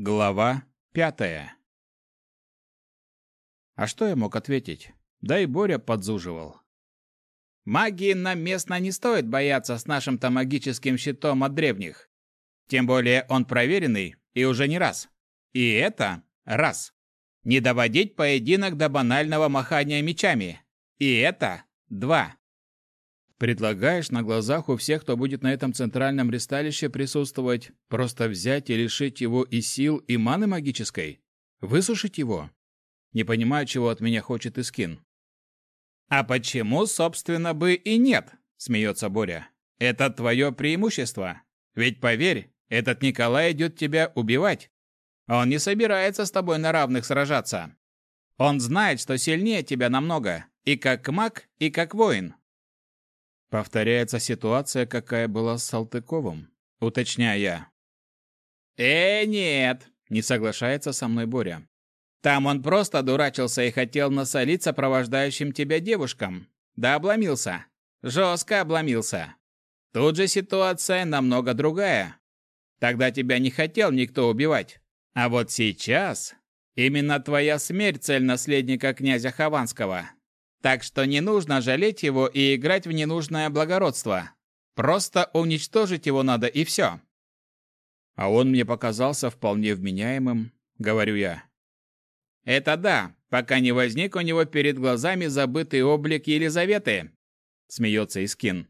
Глава пятая А что я мог ответить? Да и Боря подзуживал. Магии нам местно не стоит бояться с нашим-то магическим щитом от древних. Тем более он проверенный и уже не раз. И это раз. Не доводить поединок до банального махания мечами. И это два. Предлагаешь на глазах у всех, кто будет на этом центральном ристалище присутствовать, просто взять и лишить его и сил, и маны магической? Высушить его? Не понимаю, чего от меня хочет Искин. «А почему, собственно, бы и нет?» – смеется Боря. «Это твое преимущество. Ведь поверь, этот Николай идет тебя убивать. Он не собирается с тобой на равных сражаться. Он знает, что сильнее тебя намного, и как маг, и как воин. Повторяется ситуация, какая была с Салтыковым, уточняя я. «Э, нет!» – не соглашается со мной Боря. «Там он просто дурачился и хотел насолить сопровождающим тебя девушкам. Да обломился. Жестко обломился. Тут же ситуация намного другая. Тогда тебя не хотел никто убивать. А вот сейчас именно твоя смерть цель наследника князя Хованского. Так что не нужно жалеть его и играть в ненужное благородство. Просто уничтожить его надо и все. А он мне показался вполне вменяемым, говорю я. Это да, пока не возник у него перед глазами забытый облик Елизаветы, смеется Искин.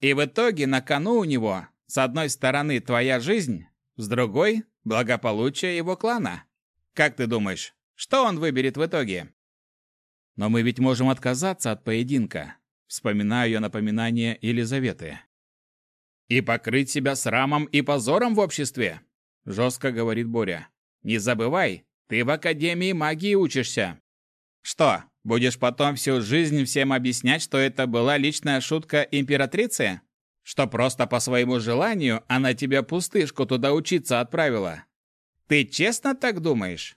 И в итоге на кону у него, с одной стороны, твоя жизнь, с другой – благополучие его клана. Как ты думаешь, что он выберет в итоге? Но мы ведь можем отказаться от поединка. Вспоминаю я напоминание Елизаветы. И покрыть себя срамом и позором в обществе, жестко говорит Боря. Не забывай, ты в Академии магии учишься. Что, будешь потом всю жизнь всем объяснять, что это была личная шутка императрицы? Что просто по своему желанию она тебя пустышку туда учиться отправила? Ты честно так думаешь?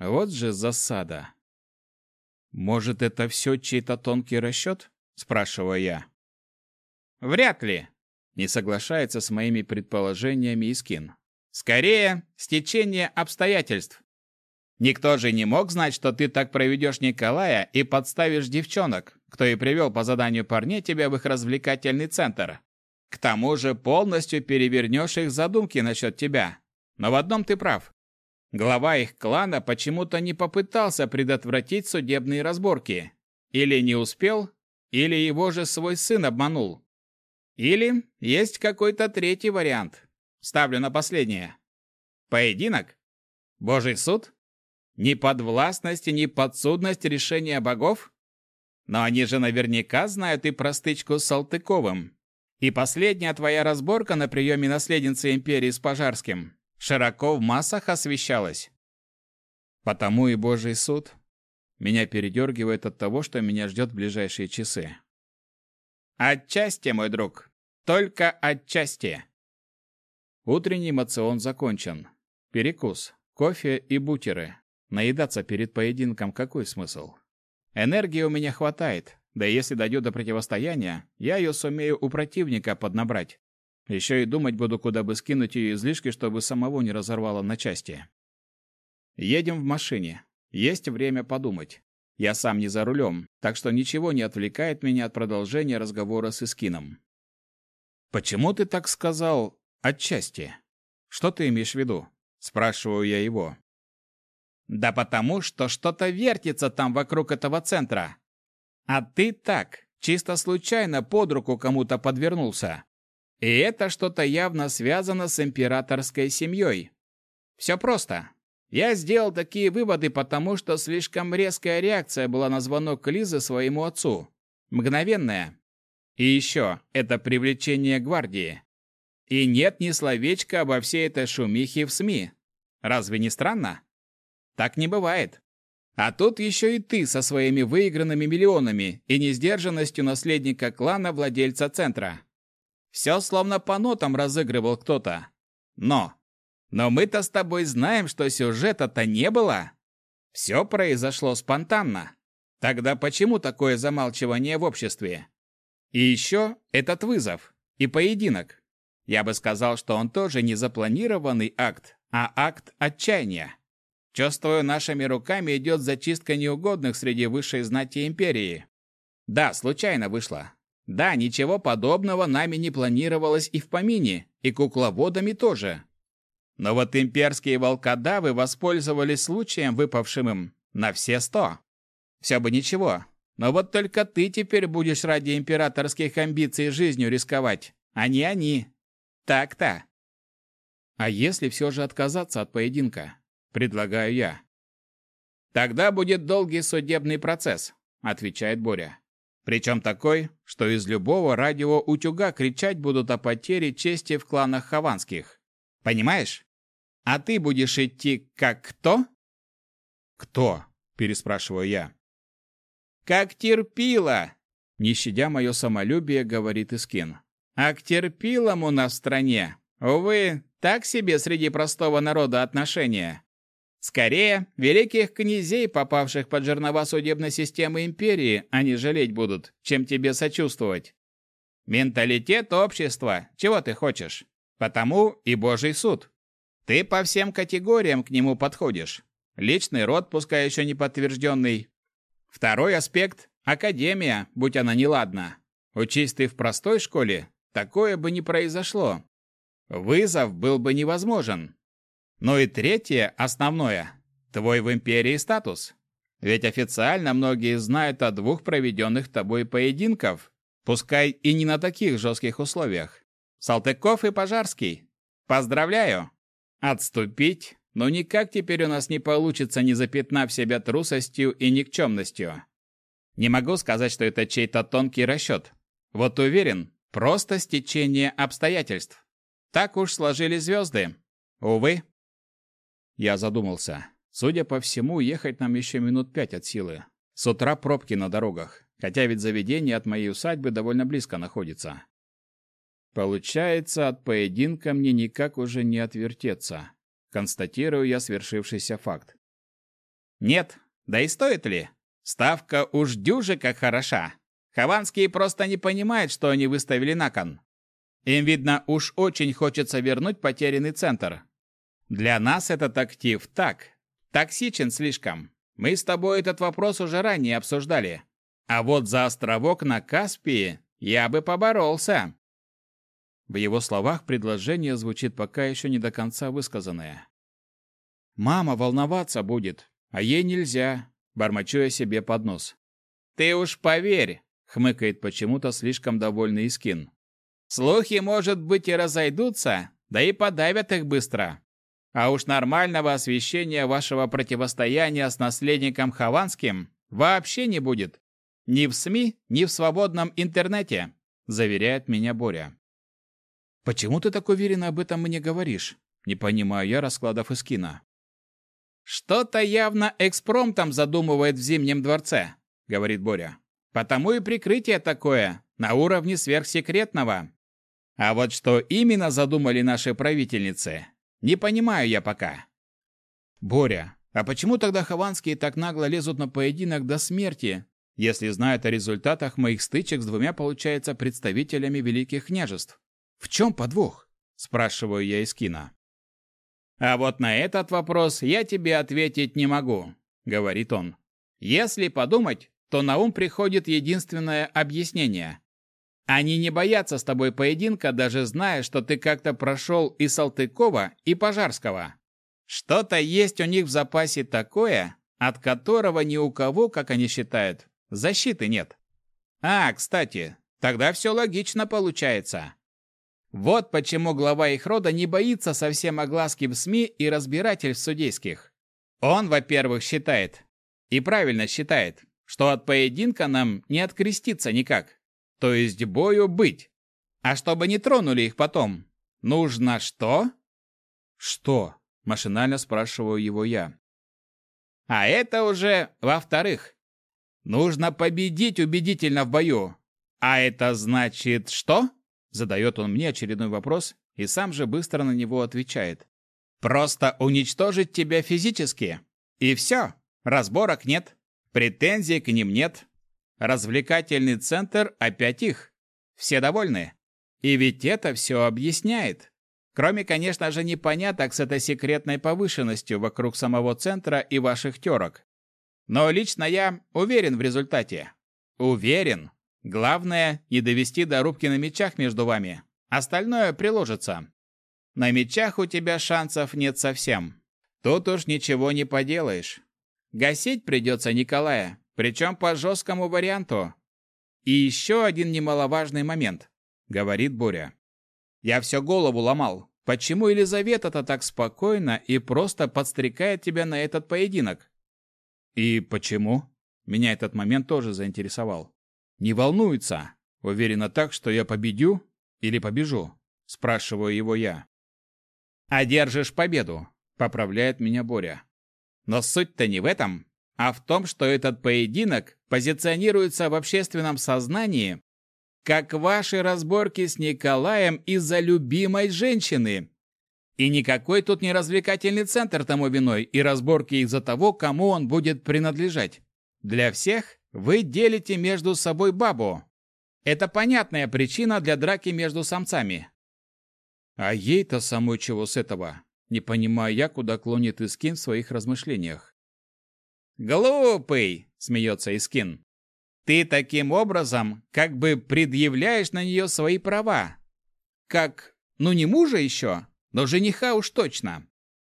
Вот же засада. «Может, это все чей-то тонкий расчет?» – спрашиваю я. «Вряд ли», – не соглашается с моими предположениями Искин. «Скорее, стечение обстоятельств. Никто же не мог знать, что ты так проведешь Николая и подставишь девчонок, кто и привел по заданию парней тебя в их развлекательный центр. К тому же полностью перевернешь их задумки насчет тебя. Но в одном ты прав. Глава их клана почему-то не попытался предотвратить судебные разборки. Или не успел, или его же свой сын обманул. Или есть какой-то третий вариант. Ставлю на последнее. Поединок? Божий суд? Ни подвластность и ни подсудность решения богов? Но они же наверняка знают и про стычку с Салтыковым. И последняя твоя разборка на приеме наследницы империи с Пожарским широко в массах освещалось. Потому и Божий суд меня передергивает от того, что меня ждет в ближайшие часы. Отчасти, мой друг. Только отчасти. Утренний мацион закончен. Перекус, кофе и бутеры. Наедаться перед поединком какой смысл? Энергии у меня хватает, да если дойдет до противостояния, я ее сумею у противника поднабрать. Еще и думать буду, куда бы скинуть ее излишки, чтобы самого не разорвало на части. Едем в машине. Есть время подумать. Я сам не за рулем, так что ничего не отвлекает меня от продолжения разговора с Искином. «Почему ты так сказал «отчасти»? Что ты имеешь в виду?» Спрашиваю я его. «Да потому, что что-то вертится там вокруг этого центра. А ты так, чисто случайно под руку кому-то подвернулся. И это что-то явно связано с императорской семьей. Все просто. Я сделал такие выводы, потому что слишком резкая реакция была на звонок Лизы своему отцу. Мгновенная. И еще, это привлечение гвардии. И нет ни словечка обо всей этой шумихе в СМИ. Разве не странно? Так не бывает. А тут еще и ты со своими выигранными миллионами и несдержанностью наследника клана владельца центра. Все словно по нотам разыгрывал кто-то. Но... Но мы-то с тобой знаем, что сюжета-то не было. Все произошло спонтанно. Тогда почему такое замалчивание в обществе? И еще этот вызов и поединок. Я бы сказал, что он тоже не запланированный акт, а акт отчаяния. Чувствую, нашими руками идет зачистка неугодных среди высшей знати империи. Да, случайно вышло. Да, ничего подобного нами не планировалось и в помине, и кукловодами тоже. Но вот имперские волкодавы воспользовались случаем, выпавшим им, на все сто. Все бы ничего, но вот только ты теперь будешь ради императорских амбиций жизнью рисковать, а не они. Так-то. А если все же отказаться от поединка? Предлагаю я. Тогда будет долгий судебный процесс, отвечает Боря. Причем такой, что из любого радиоутюга кричать будут о потере чести в кланах хованских. Понимаешь? А ты будешь идти как кто? Кто? Переспрашиваю я. Как терпила! Не щадя мое самолюбие, говорит Искин. А к терпилому на стране, увы, так себе среди простого народа отношения. Скорее, великих князей, попавших под жернова судебной системы империи, они жалеть будут, чем тебе сочувствовать. Менталитет общества, чего ты хочешь? Потому и Божий суд. Ты по всем категориям к нему подходишь. Личный род, пускай еще не подтвержденный. Второй аспект – академия, будь она неладна. Учись ты в простой школе, такое бы не произошло. Вызов был бы невозможен. Ну и третье, основное – твой в империи статус. Ведь официально многие знают о двух проведенных тобой поединков, пускай и не на таких жестких условиях. Салтыков и Пожарский. Поздравляю! Отступить? Но никак теперь у нас не получится, не запятнав себя трусостью и никчемностью. Не могу сказать, что это чей-то тонкий расчет. Вот уверен, просто стечение обстоятельств. Так уж сложились звезды. Увы, я задумался. Судя по всему, ехать нам еще минут пять от силы. С утра пробки на дорогах, хотя ведь заведение от моей усадьбы довольно близко находится. Получается, от поединка мне никак уже не отвертеться. Констатирую я свершившийся факт. Нет, да и стоит ли? Ставка уж дюже как хороша. Хованские просто не понимают, что они выставили на кон. Им, видно, уж очень хочется вернуть потерянный центр, для нас этот актив так, токсичен слишком. Мы с тобой этот вопрос уже ранее обсуждали. А вот за островок на Каспии я бы поборолся. В его словах предложение звучит пока еще не до конца высказанное. «Мама волноваться будет, а ей нельзя», — бормочу я себе под нос. «Ты уж поверь», — хмыкает почему-то слишком довольный Искин. «Слухи, может быть, и разойдутся, да и подавят их быстро. А уж нормального освещения вашего противостояния с наследником Хованским вообще не будет. Ни в СМИ, ни в свободном интернете, заверяет меня Боря. Почему ты так уверенно об этом мне говоришь? Не понимаю я раскладов из кино. Что-то явно экспромтом задумывает в Зимнем дворце, говорит Боря. Потому и прикрытие такое, на уровне сверхсекретного. А вот что именно задумали наши правительницы, не понимаю я пока. Боря, а почему тогда хованские так нагло лезут на поединок до смерти, если знают о результатах моих стычек с двумя, получается, представителями великих княжеств? В чем подвох? Спрашиваю я из кино. А вот на этот вопрос я тебе ответить не могу, говорит он. Если подумать, то на ум приходит единственное объяснение. Они не боятся с тобой поединка, даже зная, что ты как-то прошел и Салтыкова, и Пожарского. Что-то есть у них в запасе такое, от которого ни у кого, как они считают, защиты нет. А, кстати, тогда все логично получается. Вот почему глава их рода не боится совсем огласки в СМИ и разбирательств судейских. Он, во-первых, считает, и правильно считает, что от поединка нам не откреститься никак. То есть бою быть. А чтобы не тронули их потом, нужно что? Что? Машинально спрашиваю его я. А это уже во-вторых. Нужно победить убедительно в бою. А это значит что? Задает он мне очередной вопрос и сам же быстро на него отвечает. Просто уничтожить тебя физически. И все. Разборок нет. Претензий к ним нет. Развлекательный центр опять их. Все довольны. И ведь это все объясняет. Кроме, конечно же, непоняток с этой секретной повышенностью вокруг самого центра и ваших терок. Но лично я уверен в результате. Уверен. Главное, не довести до рубки на мечах между вами. Остальное приложится. На мечах у тебя шансов нет совсем. Тут уж ничего не поделаешь. Гасить придется Николая, причем по жесткому варианту. И еще один немаловажный момент, говорит Боря. Я все голову ломал. Почему Елизавета-то так спокойно и просто подстрекает тебя на этот поединок? И почему? Меня этот момент тоже заинтересовал. Не волнуется. Уверена так, что я победю или побежу? Спрашиваю его я. Одержишь победу, поправляет меня Боря. Но суть-то не в этом, а в том, что этот поединок позиционируется в общественном сознании как ваши разборки с Николаем из-за любимой женщины. И никакой тут не развлекательный центр тому виной и разборки из-за того, кому он будет принадлежать. Для всех вы делите между собой бабу. Это понятная причина для драки между самцами. А ей-то самой чего с этого? Не понимаю я, куда клонит Искин в своих размышлениях. «Глупый!» — смеется Искин. Ты таким образом как бы предъявляешь на нее свои права. Как, ну не мужа еще, но жениха уж точно.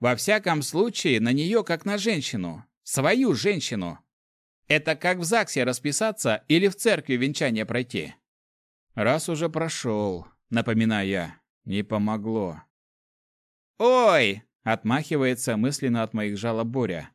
Во всяком случае, на нее как на женщину. Свою женщину. Это как в ЗАГСе расписаться или в церкви венчание пройти. Раз уже прошел, напоминаю я, не помогло. «Ой!» — отмахивается мысленно от моих жалоб Боря.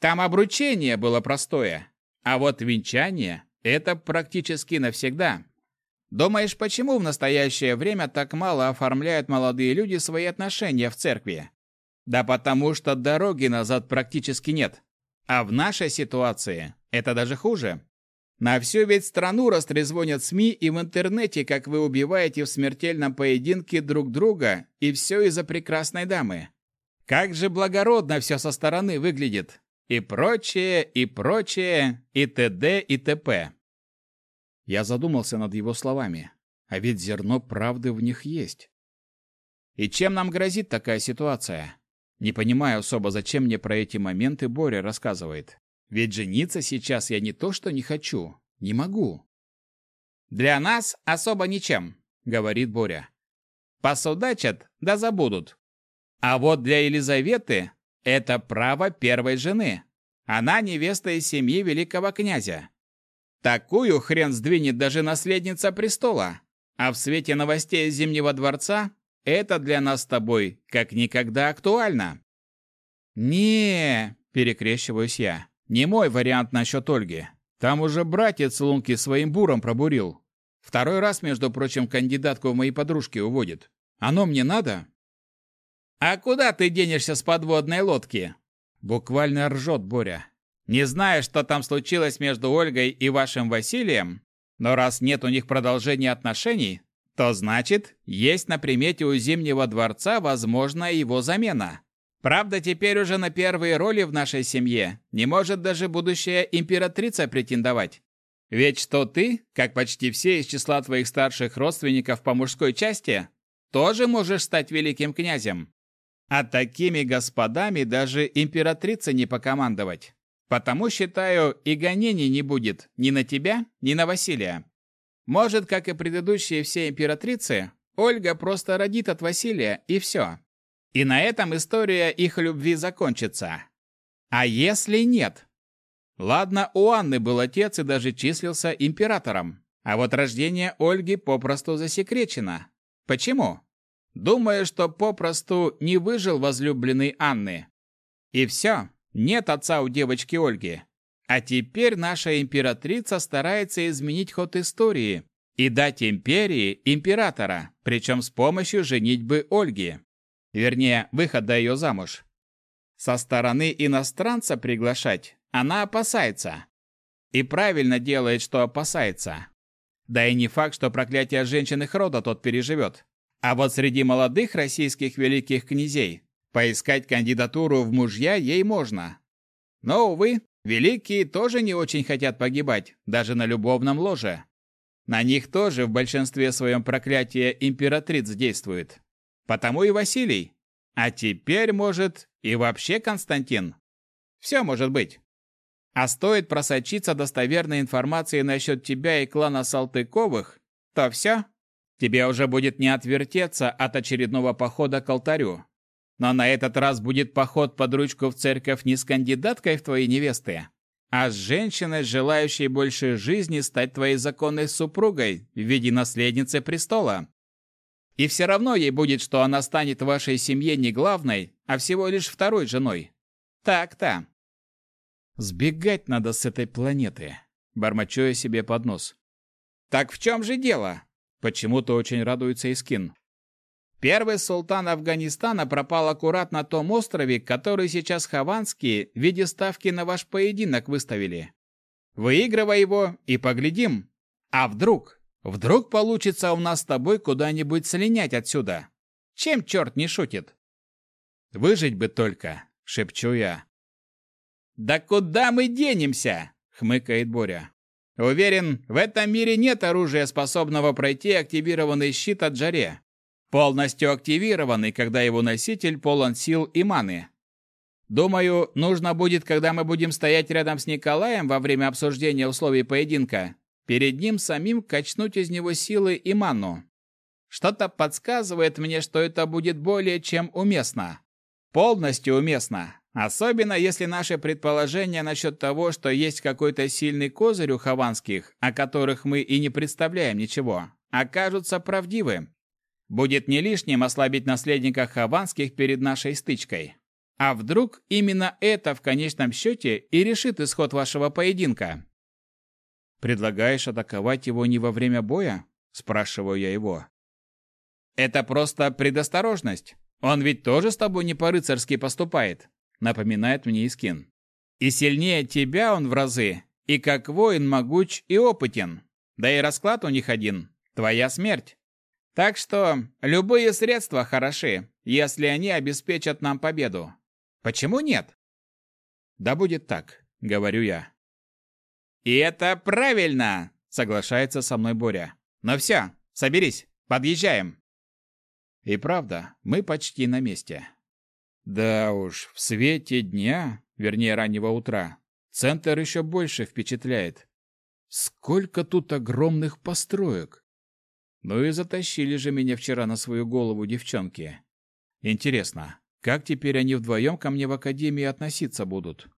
«Там обручение было простое. А вот венчание – это практически навсегда. Думаешь, почему в настоящее время так мало оформляют молодые люди свои отношения в церкви? Да потому что дороги назад практически нет. А в нашей ситуации это даже хуже. На всю ведь страну растрезвонят СМИ и в интернете, как вы убиваете в смертельном поединке друг друга, и все из-за прекрасной дамы. Как же благородно все со стороны выглядит и прочее, и прочее, и т.д. и т.п. Я задумался над его словами, а ведь зерно правды в них есть. И чем нам грозит такая ситуация? Не понимаю особо, зачем мне про эти моменты Боря рассказывает. Ведь жениться сейчас я не то что не хочу, не могу. «Для нас особо ничем», — говорит Боря. «Посудачат, да забудут. А вот для Елизаветы это право первой жены. Она невеста из семьи великого князя. Такую хрен сдвинет даже наследница престола. А в свете новостей из Зимнего дворца это для нас с тобой как никогда актуально. Не, перекрещиваюсь я. Не мой вариант насчет Ольги. Там уже братец лунки своим буром пробурил. Второй раз, между прочим, кандидатку в мои подружки уводит. Оно мне надо? «А куда ты денешься с подводной лодки?» Буквально ржет Боря. «Не знаю, что там случилось между Ольгой и вашим Василием, но раз нет у них продолжения отношений, то значит, есть на примете у Зимнего дворца возможная его замена. Правда, теперь уже на первые роли в нашей семье не может даже будущая императрица претендовать. Ведь что ты, как почти все из числа твоих старших родственников по мужской части, тоже можешь стать великим князем. А такими господами даже императрица не покомандовать. Потому, считаю, и гонений не будет ни на тебя, ни на Василия. Может, как и предыдущие все императрицы, Ольга просто родит от Василия, и все. И на этом история их любви закончится. А если нет? Ладно, у Анны был отец и даже числился императором. А вот рождение Ольги попросту засекречено. Почему? Думая, что попросту не выжил возлюбленный Анны. И все, нет отца у девочки Ольги. А теперь наша императрица старается изменить ход истории и дать империи императора, причем с помощью женитьбы Ольги. Вернее, выхода ее замуж. Со стороны иностранца приглашать она опасается. И правильно делает, что опасается. Да и не факт, что проклятие женщин их рода тот переживет. А вот среди молодых российских великих князей поискать кандидатуру в мужья ей можно. Но, увы, великие тоже не очень хотят погибать, даже на любовном ложе. На них тоже в большинстве своем проклятие императриц действует. Потому и Василий. А теперь, может, и вообще Константин. Все может быть. А стоит просочиться достоверной информацией насчет тебя и клана Салтыковых, то все. Тебе уже будет не отвертеться от очередного похода к алтарю. Но на этот раз будет поход под ручку в церковь не с кандидаткой в твои невесты, а с женщиной, желающей больше жизни стать твоей законной супругой в виде наследницы престола. И все равно ей будет, что она станет вашей семье не главной, а всего лишь второй женой. Так-то. Сбегать надо с этой планеты, бормочу я себе под нос. Так в чем же дело? Почему-то очень радуется Искин. Первый султан Афганистана пропал аккурат на том острове, который сейчас хаванские в виде ставки на ваш поединок выставили. Выигрывай его и поглядим. А вдруг? Вдруг получится у нас с тобой куда-нибудь слинять отсюда? Чем черт не шутит? Выжить бы только, шепчу я. Да куда мы денемся? хмыкает Боря. Уверен, в этом мире нет оружия, способного пройти активированный щит от жаре полностью активированный, когда его носитель полон сил и маны. Думаю, нужно будет, когда мы будем стоять рядом с Николаем во время обсуждения условий поединка, перед ним самим качнуть из него силы и ману. Что-то подсказывает мне, что это будет более чем уместно. Полностью уместно. Особенно если наши предположения насчет того, что есть какой-то сильный козырь у хованских, о которых мы и не представляем ничего, окажутся правдивы. Будет не лишним ослабить наследника Хованских перед нашей стычкой. А вдруг именно это в конечном счете и решит исход вашего поединка? Предлагаешь атаковать его не во время боя? Спрашиваю я его. Это просто предосторожность. Он ведь тоже с тобой не по-рыцарски поступает, напоминает мне Искин. И сильнее тебя он в разы, и как воин могуч и опытен. Да и расклад у них один – твоя смерть. Так что любые средства хороши, если они обеспечат нам победу. Почему нет? Да будет так, говорю я. И это правильно, соглашается со мной Боря. Но все, соберись, подъезжаем. И правда, мы почти на месте. Да уж, в свете дня, вернее раннего утра, центр еще больше впечатляет. Сколько тут огромных построек! Ну и затащили же меня вчера на свою голову девчонки. Интересно, как теперь они вдвоем ко мне в академии относиться будут?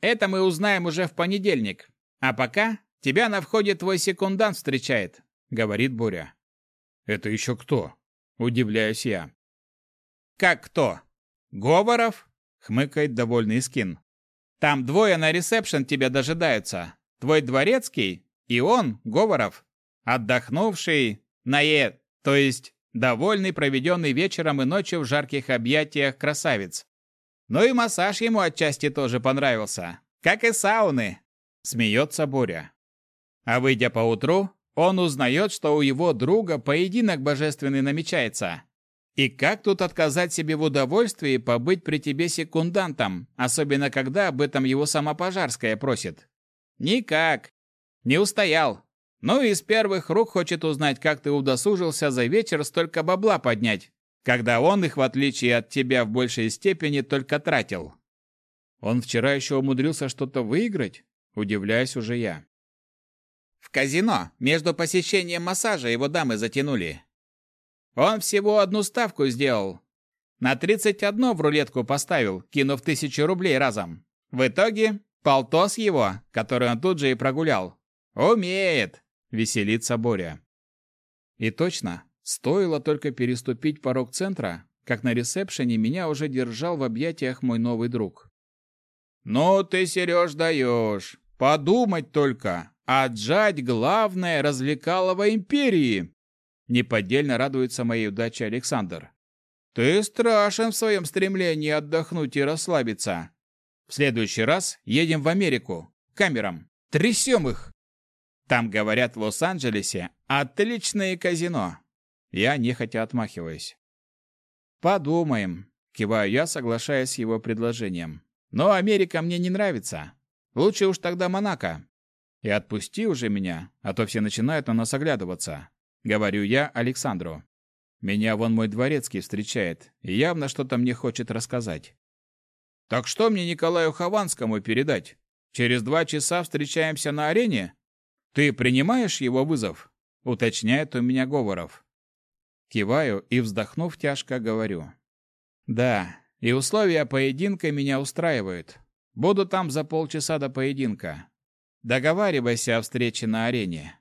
Это мы узнаем уже в понедельник. А пока тебя на входе твой секундант встречает, говорит Боря. Это еще кто? Удивляюсь я. Как кто? Говоров? Хмыкает довольный скин. Там двое на ресепшн тебя дожидаются. Твой дворецкий и он, Говоров, Отдохнувший, нае, то есть довольный проведенный вечером и ночью в жарких объятиях красавец. Ну и массаж ему отчасти тоже понравился, как и сауны, смеется Боря. А выйдя поутру, он узнает, что у его друга поединок божественный намечается. И как тут отказать себе в удовольствии побыть при тебе секундантом, особенно когда об этом его сама Пожарская просит? Никак. Не устоял, ну и с первых рук хочет узнать, как ты удосужился за вечер столько бабла поднять, когда он их, в отличие от тебя, в большей степени только тратил. Он вчера еще умудрился что-то выиграть? Удивляюсь уже я. В казино между посещением массажа его дамы затянули. Он всего одну ставку сделал. На 31 в рулетку поставил, кинув тысячу рублей разом. В итоге полтос его, который он тут же и прогулял. Умеет. Веселится Боря. И точно, стоило только переступить порог центра, как на ресепшене меня уже держал в объятиях мой новый друг. «Ну ты, Сереж, даешь! Подумать только! Отжать главное развлекалово империи!» Неподдельно радуется моей удаче Александр. «Ты страшен в своем стремлении отдохнуть и расслабиться. В следующий раз едем в Америку, камерам, трясем их!» Там, говорят, в Лос-Анджелесе отличное казино. Я нехотя отмахиваюсь. Подумаем. Киваю я, соглашаясь с его предложением. Но Америка мне не нравится. Лучше уж тогда Монако. И отпусти уже меня, а то все начинают на нас оглядываться. Говорю я Александру. Меня вон мой дворецкий встречает и явно что-то мне хочет рассказать. Так что мне Николаю Хованскому передать? Через два часа встречаемся на арене? Ты принимаешь его вызов? Уточняет у меня Говоров. Киваю и, вздохнув тяжко, говорю. Да, и условия поединка меня устраивают. Буду там за полчаса до поединка. Договаривайся о встрече на арене.